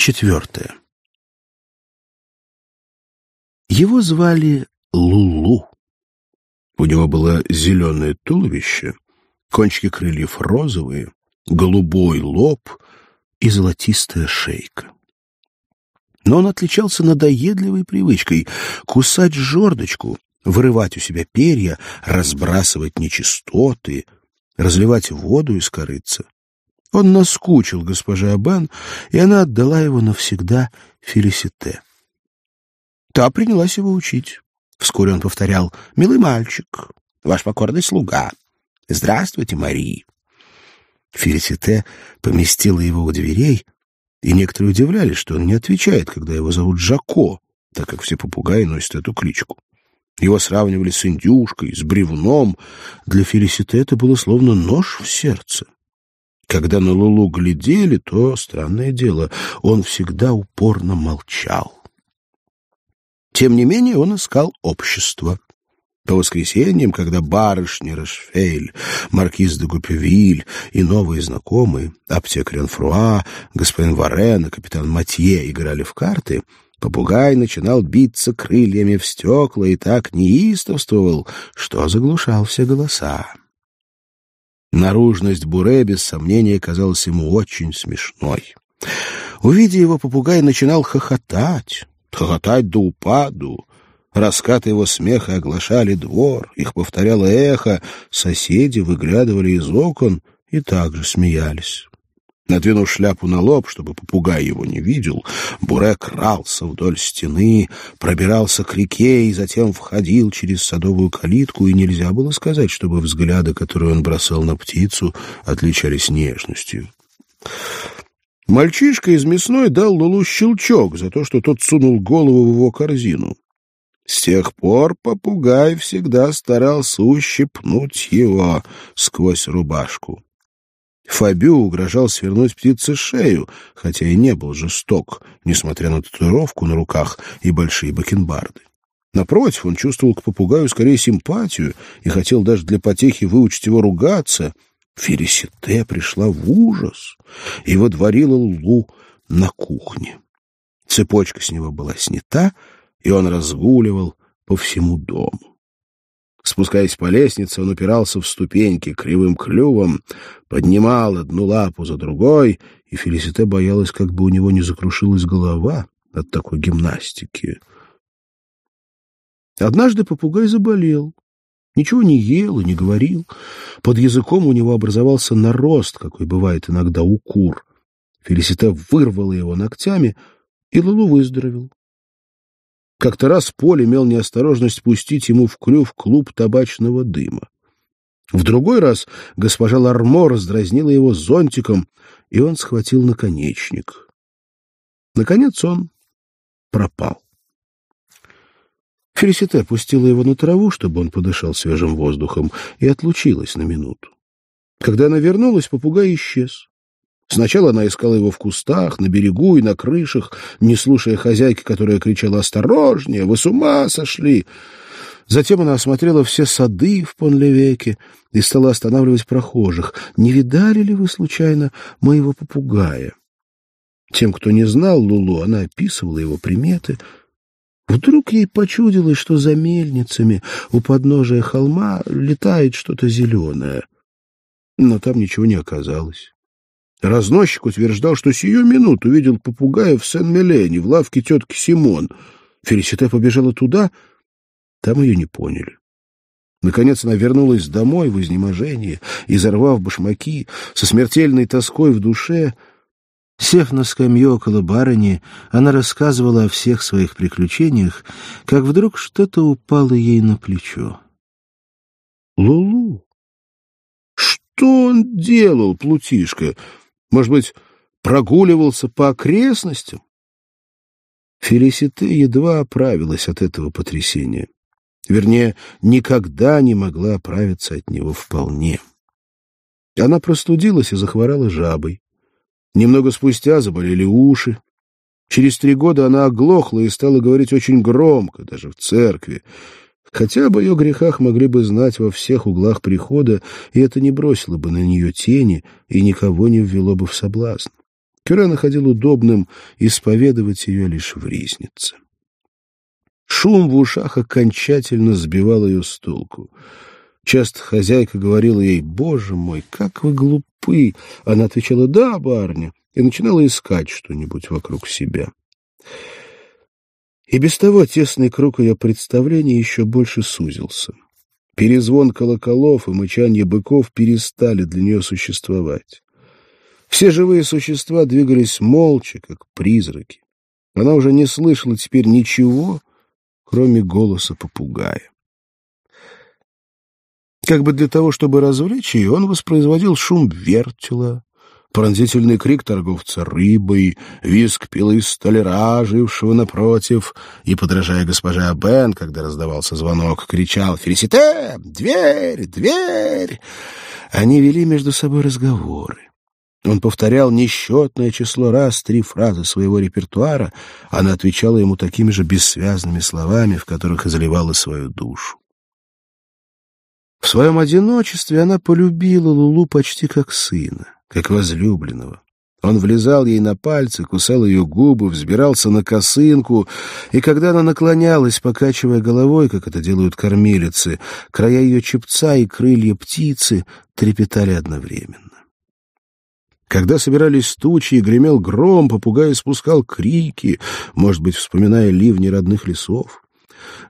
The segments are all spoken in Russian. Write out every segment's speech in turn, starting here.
Четвертое. Его звали Лулу. У него было зеленое туловище, кончики крыльев розовые, голубой лоб и золотистая шейка. Но он отличался надоедливой привычкой кусать жердочку, вырывать у себя перья, разбрасывать нечистоты, разливать воду из корыца. Он наскучил госпоже Абан, и она отдала его навсегда Фелисите. Та принялась его учить. Вскоре он повторял «Милый мальчик, ваш покорный слуга. Здравствуйте, Мари». Фелисите поместила его у дверей, и некоторые удивлялись, что он не отвечает, когда его зовут Жако, так как все попугаи носят эту кличку. Его сравнивали с индюшкой, с бревном. Для Фелисите это было словно нож в сердце. Когда на Лулу глядели, то, странное дело, он всегда упорно молчал. Тем не менее он искал общество. По воскресеньям, когда барышня Рошфейль, маркиз де Гупевиль и новые знакомые, аптекарь Анфруа, господин Варен и капитан Матье играли в карты, попугай начинал биться крыльями в стекла и так неистовствовал, что заглушал все голоса. Наружность Буре, без сомнения, казалась ему очень смешной. Увидя его, попугай начинал хохотать, хохотать до упаду. Раскаты его смеха оглашали двор, их повторяло эхо, соседи выглядывали из окон и также смеялись. Надвинув шляпу на лоб, чтобы попугай его не видел, Буре крался вдоль стены, пробирался к реке и затем входил через садовую калитку, и нельзя было сказать, чтобы взгляды, которые он бросал на птицу, отличались нежностью. Мальчишка из мясной дал Лулу щелчок за то, что тот сунул голову в его корзину. С тех пор попугай всегда старался ущипнуть его сквозь рубашку. Фабю угрожал свернуть птице шею, хотя и не был жесток, несмотря на татуировку на руках и большие бакенбарды. Напротив, он чувствовал к попугаю скорее симпатию и хотел даже для потехи выучить его ругаться — Фересите пришла в ужас и водворила Лулу на кухне. Цепочка с него была снята, и он разгуливал по всему дому. Спускаясь по лестнице, он упирался в ступеньки кривым клювом, поднимал одну лапу за другой, и Фелисите боялась, как бы у него не закрушилась голова от такой гимнастики. Однажды попугай заболел. Ничего не ел и не говорил. Под языком у него образовался нарост, какой бывает иногда у кур. Фелисита вырвала его ногтями, и Лулу выздоровел. Как-то раз Поль имел неосторожность пустить ему в клюв клуб табачного дыма. В другой раз госпожа Лармо раздразнила его зонтиком, и он схватил наконечник. Наконец он пропал. Фелисите пустила его на траву, чтобы он подышал свежим воздухом, и отлучилась на минуту. Когда она вернулась, попугай исчез. Сначала она искала его в кустах, на берегу и на крышах, не слушая хозяйки, которая кричала «Осторожнее! Вы с ума сошли!» Затем она осмотрела все сады в Понлевеке и стала останавливать прохожих. «Не видали ли вы, случайно, моего попугая?» Тем, кто не знал Лулу, она описывала его приметы — Вдруг ей почудилось, что за мельницами у подножия холма летает что-то зеленое. Но там ничего не оказалось. Разносчик утверждал, что сию минуту видел попугая в Сен-Мелене, в лавке тетки Симон. Фелисите побежала туда, там ее не поняли. Наконец она вернулась домой в изнеможении, изорвав башмаки, со смертельной тоской в душе — Сев на скамью около барыни, она рассказывала о всех своих приключениях, как вдруг что-то упало ей на плечо. «Лулу! Что он делал, Плутишка? Может быть, прогуливался по окрестностям?» Фелисите едва оправилась от этого потрясения. Вернее, никогда не могла оправиться от него вполне. Она простудилась и захворала жабой. Немного спустя заболели уши. Через три года она оглохла и стала говорить очень громко, даже в церкви. Хотя об ее грехах могли бы знать во всех углах прихода, и это не бросило бы на нее тени и никого не ввело бы в соблазн. Кюре находил удобным исповедовать ее лишь в ризнице. Шум в ушах окончательно сбивал ее с толку. Часто хозяйка говорила ей, «Боже мой, как вы глупы!» Она отвечала, «Да, барня», и начинала искать что-нибудь вокруг себя. И без того тесный круг ее представлений еще больше сузился. Перезвон колоколов и мычание быков перестали для нее существовать. Все живые существа двигались молча, как призраки. Она уже не слышала теперь ничего, кроме голоса попугая. Как бы для того, чтобы развлечь ее, он воспроизводил шум вертела, пронзительный крик торговца рыбой, визг пилы столяра, жившего напротив, и, подражая госпоже Абен, когда раздавался звонок, кричал «Фелисите! Дверь! Дверь!» Они вели между собой разговоры. Он повторял несчетное число раз три фразы своего репертуара, она отвечала ему такими же бессвязными словами, в которых изливала свою душу. В своем одиночестве она полюбила Лулу почти как сына, как возлюбленного. Он влезал ей на пальцы, кусал ее губы, взбирался на косынку, и когда она наклонялась, покачивая головой, как это делают кормилицы, края ее чепца и крылья птицы трепетали одновременно. Когда собирались тучи и гремел гром, попугай спускал крики, может быть, вспоминая ливни родных лесов.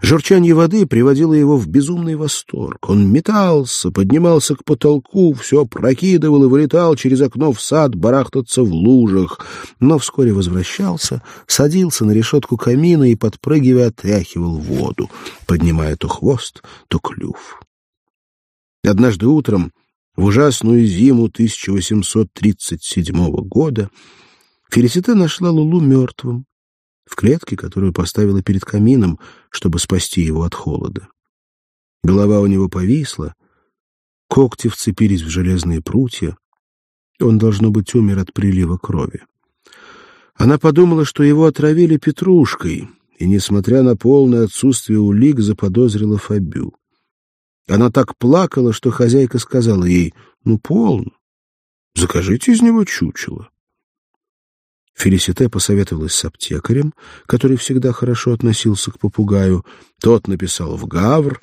Журчание воды приводило его в безумный восторг. Он метался, поднимался к потолку, все прокидывал и вылетал через окно в сад барахтаться в лужах, но вскоре возвращался, садился на решетку камина и, подпрыгивая, отряхивал воду, поднимая то хвост, то клюв. Однажды утром в ужасную зиму 1837 года Фелисите нашла Лулу мертвым в клетке, которую поставила перед камином, чтобы спасти его от холода. Голова у него повисла, когти вцепились в железные прутья. Он, должно быть, умер от прилива крови. Она подумала, что его отравили петрушкой, и, несмотря на полное отсутствие улик, заподозрила Фабю. Она так плакала, что хозяйка сказала ей, «Ну, полно, закажите из него чучело». Фелисите посоветовалась с аптекарем, который всегда хорошо относился к попугаю. Тот написал в Гавр.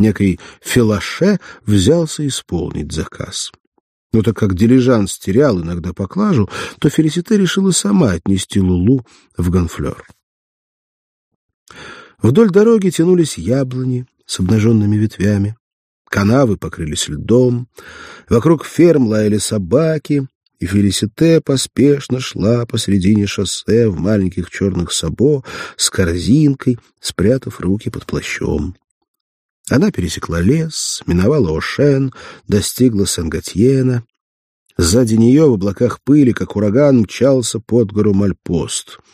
Некий Филаше взялся исполнить заказ. Но так как дилижанс терял иногда поклажу, то Фелисите решила сама отнести Лулу в Гонфлер. Вдоль дороги тянулись яблони, с обнаженными ветвями. Канавы покрылись льдом, вокруг ферм лаяли собаки, и Фелисите поспешно шла посредине шоссе в маленьких черных сабо с корзинкой, спрятав руки под плащом. Она пересекла лес, миновала Ошен, достигла Сен-Готьена. Сзади нее в облаках пыли, как ураган, мчался под гору Мальпост —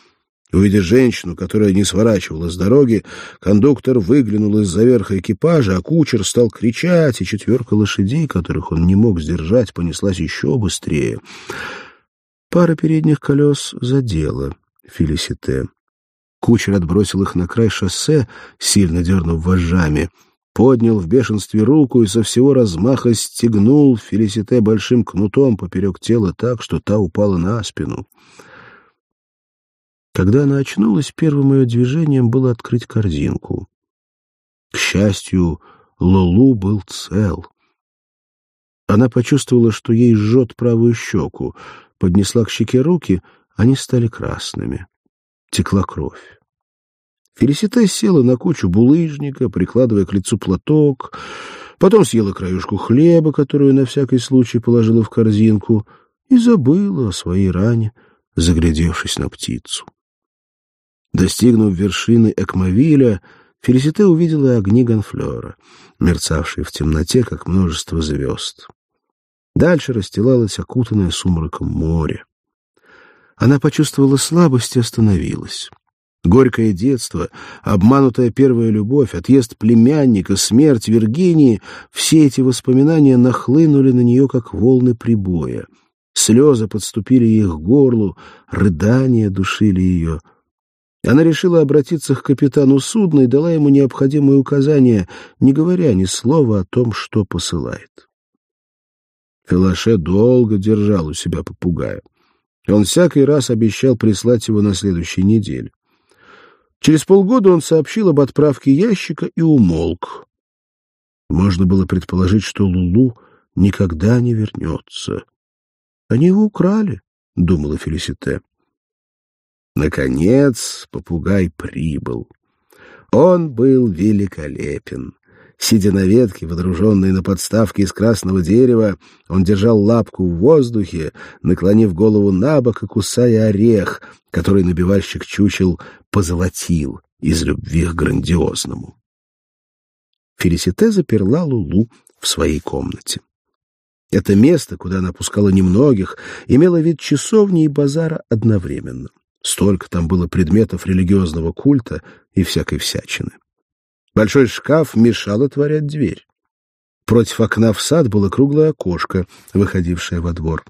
Увидя женщину, которая не сворачивала с дороги, кондуктор выглянул из-за верха экипажа, а кучер стал кричать, и четверка лошадей, которых он не мог сдержать, понеслась еще быстрее. Пара передних колес задела Фелисите. Кучер отбросил их на край шоссе, сильно дернув вожжами, поднял в бешенстве руку и со всего размаха стегнул Фелисите большим кнутом поперек тела так, что та упала на спину. Когда она очнулась, первым ее движением было открыть корзинку. К счастью, Лолу был цел. Она почувствовала, что ей жжет правую щеку, поднесла к щеке руки, они стали красными. Текла кровь. Фелисита села на кучу булыжника, прикладывая к лицу платок, потом съела краюшку хлеба, которую на всякий случай положила в корзинку, и забыла о своей ране, заглядевшись на птицу. Достигнув вершины Экмовиля, Фелисите увидела огни Гонфлера, мерцавшие в темноте, как множество звезд. Дальше расстилалось окутанное сумраком море. Она почувствовала слабость и остановилась. Горькое детство, обманутая первая любовь, отъезд племянника, смерть Виргинии — все эти воспоминания нахлынули на нее, как волны прибоя. Слезы подступили ей к горлу, рыдания душили ее — она решила обратиться к капитану судна и дала ему необходимые указания, не говоря ни слова о том, что посылает. Филаше долго держал у себя попугая. Он всякий раз обещал прислать его на следующей неделе. Через полгода он сообщил об отправке ящика и умолк. Можно было предположить, что Лулу никогда не вернется. Они его украли, — думала Фелисите. Наконец попугай прибыл. Он был великолепен. Сидя на ветке, водруженной на подставке из красного дерева, он держал лапку в воздухе, наклонив голову на бок и кусая орех, который набивальщик чучел позолотил из любви к грандиозному. Фелисите заперла Лулу в своей комнате. Это место, куда она пускала немногих, имело вид часовни и базара одновременно. Столько там было предметов религиозного культа и всякой всячины. Большой шкаф мешал отворять дверь. Против окна в сад было круглое окошко, выходившее во двор.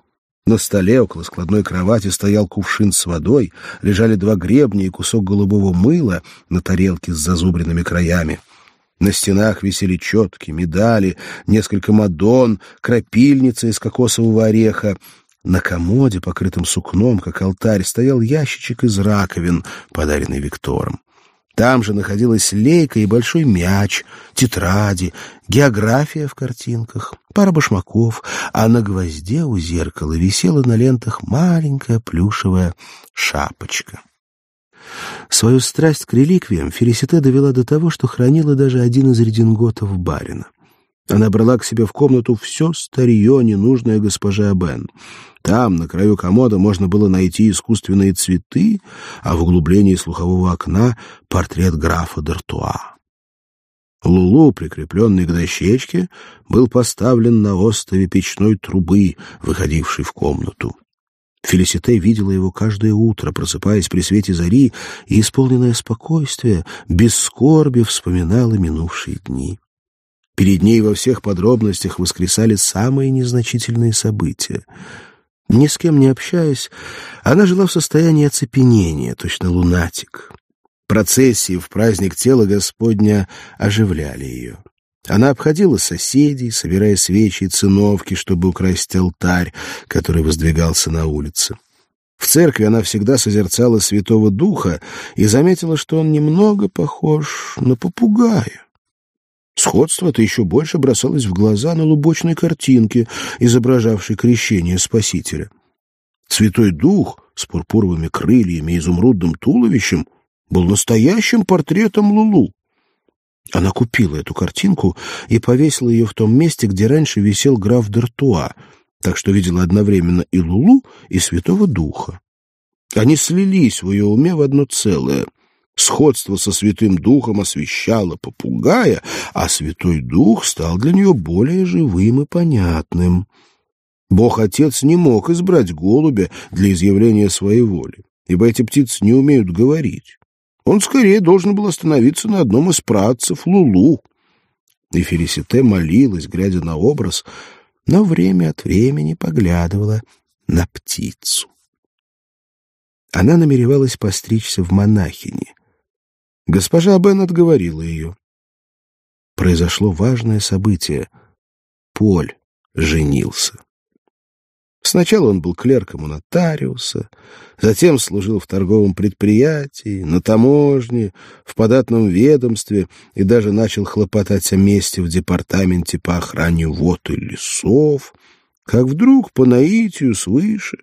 На столе около складной кровати стоял кувшин с водой, лежали два гребня и кусок голубого мыла на тарелке с зазубренными краями. На стенах висели четки, медали, несколько мадон, крапильница из кокосового ореха. На комоде, покрытом сукном, как алтарь, стоял ящичек из раковин, подаренный Виктором. Там же находилась лейка и большой мяч, тетради, география в картинках, пара башмаков, а на гвозде у зеркала висела на лентах маленькая плюшевая шапочка. Свою страсть к реликвиям Фелисите довела до того, что хранила даже один из рединготов барина. Она брала к себе в комнату все старье, ненужное госпоже Бен. Там, на краю комода, можно было найти искусственные цветы, а в углублении слухового окна — портрет графа Д'Артуа. Лулу, прикрепленный к дощечке, был поставлен на острове печной трубы, выходившей в комнату. Фелисите видела его каждое утро, просыпаясь при свете зари, и, исполненное спокойствие, без скорби вспоминала минувшие дни. Перед ней во всех подробностях воскресали самые незначительные события. Ни с кем не общаясь, она жила в состоянии оцепенения, точно лунатик. Процессии в праздник тела Господня оживляли ее. Она обходила соседей, собирая свечи и циновки, чтобы украсть алтарь, который воздвигался на улице. В церкви она всегда созерцала Святого Духа и заметила, что он немного похож на попугая. Сходство это еще больше бросалось в глаза на лубочной картинке, изображавшей крещение Спасителя. Святой Дух с пурпуровыми крыльями и изумрудным туловищем был настоящим портретом Лулу. Она купила эту картинку и повесила ее в том месте, где раньше висел граф Д'Артуа, так что видела одновременно и Лулу, и Святого Духа. Они слились в ее уме в одно целое. Сходство со Святым Духом освещало попугая, а Святой Дух стал для нее более живым и понятным. Бог-Отец не мог избрать голубя для изъявления своей воли, ибо эти птицы не умеют говорить. Он скорее должен был остановиться на одном из працев Лулу. И Фелисите молилась, глядя на образ, но время от времени поглядывала на птицу. Она намеревалась постричься в монахини. Госпожа Бен отговорила ее. Произошло важное событие. Поль женился. Сначала он был клерком у нотариуса, затем служил в торговом предприятии, на таможне, в податном ведомстве и даже начал хлопотать о месте в департаменте по охране вод и лесов, как вдруг по наитию свыше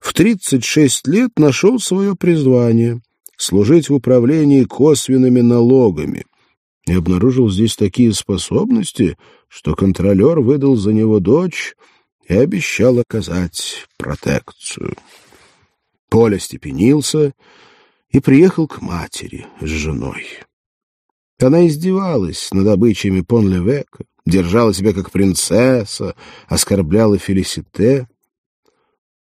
в 36 лет нашел свое призвание — служить в управлении косвенными налогами — и обнаружил здесь такие способности, что контролер выдал за него дочь — и обещал оказать протекцию. Поля степенился и приехал к матери с женой. Она издевалась над обычаями Пон-Левека, держала себя как принцесса, оскорбляла Фелисите.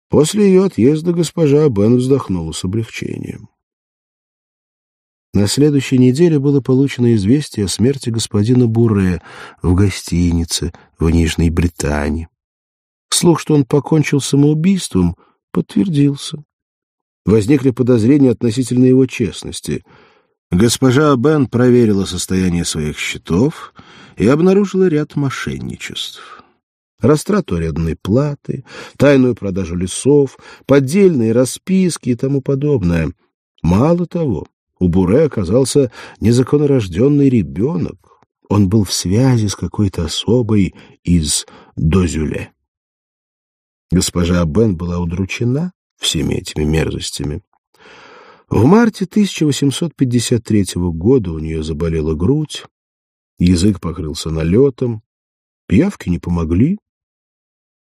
После ее отъезда госпожа Бен вздохнула с облегчением. На следующей неделе было получено известие о смерти господина Буре в гостинице в Нижней Британии. Слух, что он покончил самоубийством, подтвердился. Возникли подозрения относительно его честности. Госпожа Бен проверила состояние своих счетов и обнаружила ряд мошенничеств. растрату арендной платы, тайную продажу лесов, поддельные расписки и тому подобное. Мало того, у Буре оказался незаконнорожденный ребенок. Он был в связи с какой-то особой из Дозюле. Госпожа Бен была удручена всеми этими мерзостями. В марте 1853 года у нее заболела грудь, язык покрылся налетом, пиявки не помогли,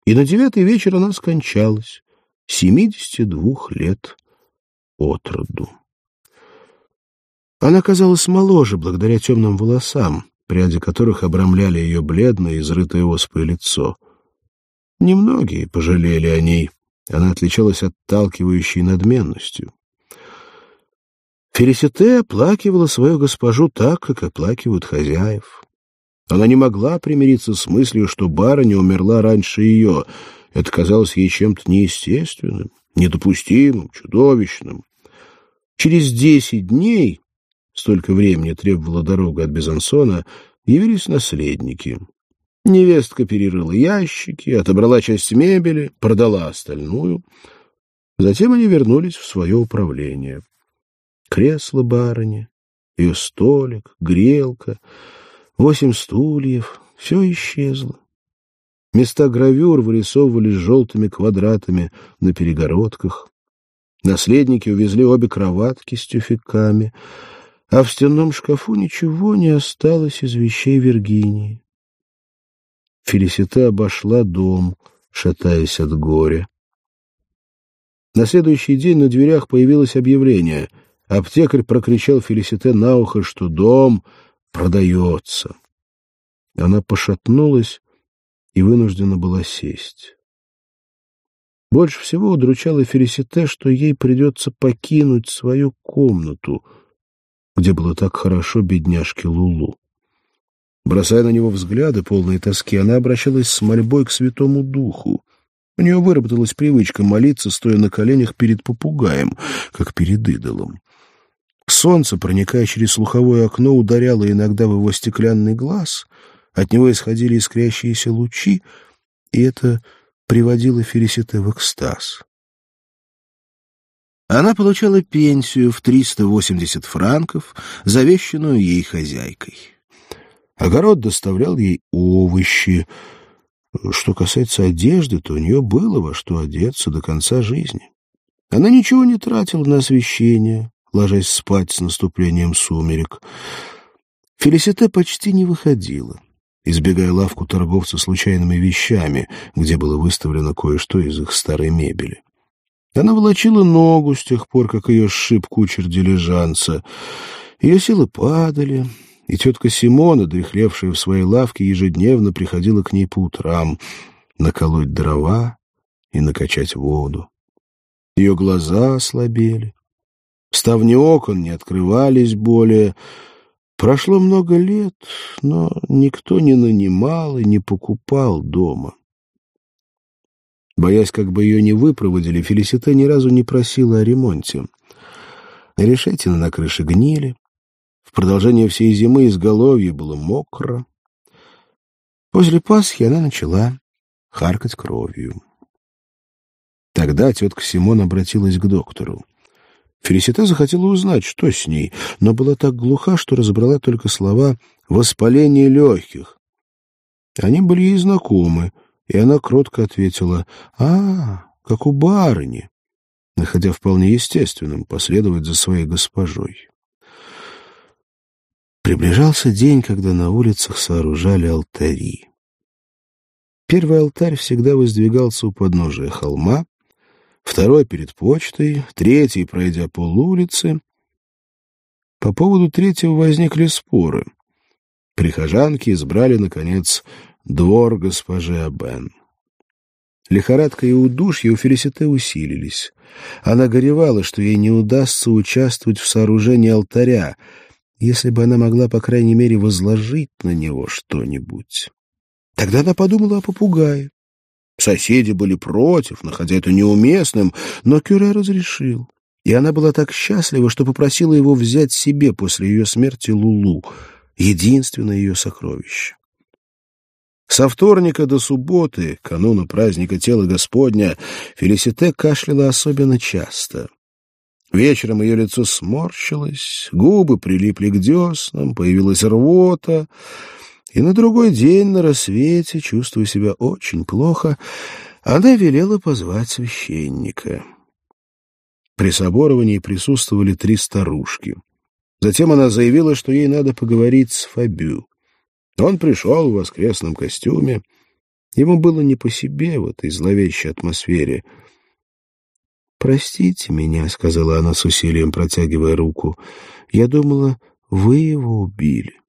и на девятый вечер она скончалась, 72 лет от роду. Она казалась моложе благодаря темным волосам, пряди которых обрамляли ее бледное, изрытое оспой лицо. Немногие пожалели о ней, она отличалась отталкивающей надменностью. Фелисите оплакивала свою госпожу так, как оплакивают хозяев. Она не могла примириться с мыслью, что барыня умерла раньше ее. Это казалось ей чем-то неестественным, недопустимым, чудовищным. Через десять дней, столько времени требовала дорога от Безансона, явились наследники. Невестка перерыла ящики, отобрала часть мебели, продала остальную. Затем они вернулись в свое управление. Кресло барыни, ее столик, грелка — Восемь стульев, все исчезло. Места гравюр вырисовывались желтыми квадратами на перегородках. Наследники увезли обе кроватки с тюфяками, а в стенном шкафу ничего не осталось из вещей Виргинии. Фелисита обошла дом, шатаясь от горя. На следующий день на дверях появилось объявление. Аптекарь прокричал Фелисите на ухо, что дом продается. Она пошатнулась и вынуждена была сесть. Больше всего удручало Фелисите, что ей придется покинуть свою комнату, где было так хорошо бедняжке Лулу. Бросая на него взгляды, полные тоски, она обращалась с мольбой к Святому Духу. У нее выработалась привычка молиться, стоя на коленях перед попугаем, как перед идолом. Солнце, проникая через слуховое окно, ударяло иногда в его стеклянный глаз, от него исходили искрящиеся лучи, и это приводило Фелисите в экстаз. Она получала пенсию в 380 франков, завещанную ей хозяйкой. Огород доставлял ей овощи. Что касается одежды, то у нее было во что одеться до конца жизни. Она ничего не тратила на освещение, ложась спать с наступлением сумерек. Фелисите почти не выходила, избегая лавку торговца случайными вещами, где было выставлено кое-что из их старой мебели. Она волочила ногу с тех пор, как ее сшиб кучер дилижанса. Ее силы падали, и тетка Симона, дряхлевшая в своей лавке, ежедневно приходила к ней по утрам наколоть дрова и накачать воду. Ее глаза ослабели, Ставни окон не открывались более. Прошло много лет, но никто не нанимал и не покупал дома. Боясь, как бы ее не выпроводили, Фелисите ни разу не просила о ремонте. Решетины на крыше гнили. В продолжение всей зимы изголовье было мокро. После Пасхи она начала харкать кровью. Тогда тетка Симон обратилась к доктору. Фелисита захотела узнать, что с ней, но была так глуха, что разобрала только слова «воспаление легких». Они были ей знакомы, и она кротко ответила «А, как у барыни», находя вполне естественным последовать за своей госпожой. Приближался день, когда на улицах сооружали алтари. Первый алтарь всегда воздвигался у подножия холма, второй перед почтой, третий, пройдя полулицы. По поводу третьего возникли споры. Прихожанки избрали, наконец, двор госпожи Абен. Лихорадка и удушье у Фелисите усилились. Она горевала, что ей не удастся участвовать в сооружении алтаря, если бы она могла, по крайней мере, возложить на него что-нибудь. Тогда она подумала о попугае. Соседи были против, находя это неуместным, но Кюре разрешил. И она была так счастлива, что попросила его взять себе после ее смерти Лулу, единственное ее сокровище. Со вторника до субботы, кануна праздника Тела Господня, Фелисите кашляла особенно часто. Вечером ее лицо сморщилось, губы прилипли к деснам, появилась рвота, и на другой день на рассвете, чувствуя себя очень плохо, она велела позвать священника. При соборовании присутствовали три старушки. Затем она заявила, что ей надо поговорить с Фабю. Он пришел в воскресном костюме. Ему было не по себе в этой зловещей атмосфере. «Простите меня», — сказала она с усилием, протягивая руку. «Я думала, вы его убили».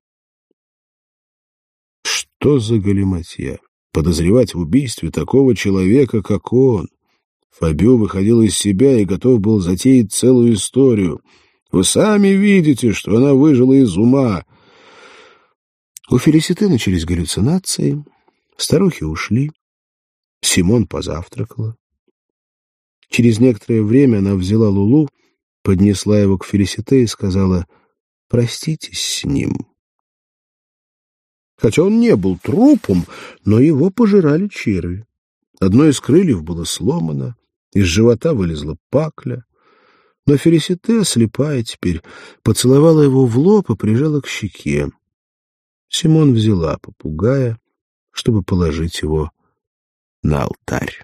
Что за галиматья? Подозревать в убийстве такого человека, как он. Фабио выходил из себя и готов был затеять целую историю. Вы сами видите, что она выжила из ума. У Фелиситы начались галлюцинации, старухи ушли, Симон позавтракала. Через некоторое время она взяла Лулу, поднесла его к Фелисите и сказала «Проститесь с ним». Хотя он не был трупом, но его пожирали черви. Одно из крыльев было сломано, из живота вылезла пакля. Но Фелисите, слепая теперь, поцеловала его в лоб и прижала к щеке. Симон взяла попугая, чтобы положить его на алтарь.